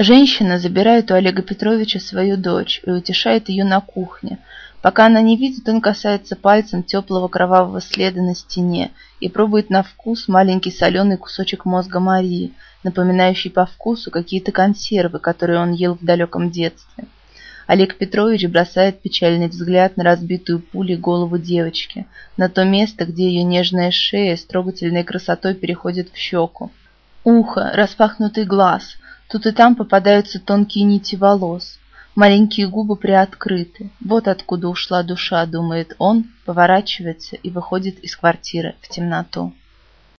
Женщина забирает у Олега Петровича свою дочь и утешает ее на кухне. Пока она не видит, он касается пальцем теплого кровавого следа на стене и пробует на вкус маленький соленый кусочек мозга Марии, напоминающий по вкусу какие-то консервы, которые он ел в далеком детстве. Олег Петрович бросает печальный взгляд на разбитую пулей голову девочки, на то место, где ее нежная шея с трогательной красотой переходит в щеку. Ухо, распахнутый глаз – Тут и там попадаются тонкие нити волос. Маленькие губы приоткрыты. Вот откуда ушла душа, думает он, поворачивается и выходит из квартиры в темноту.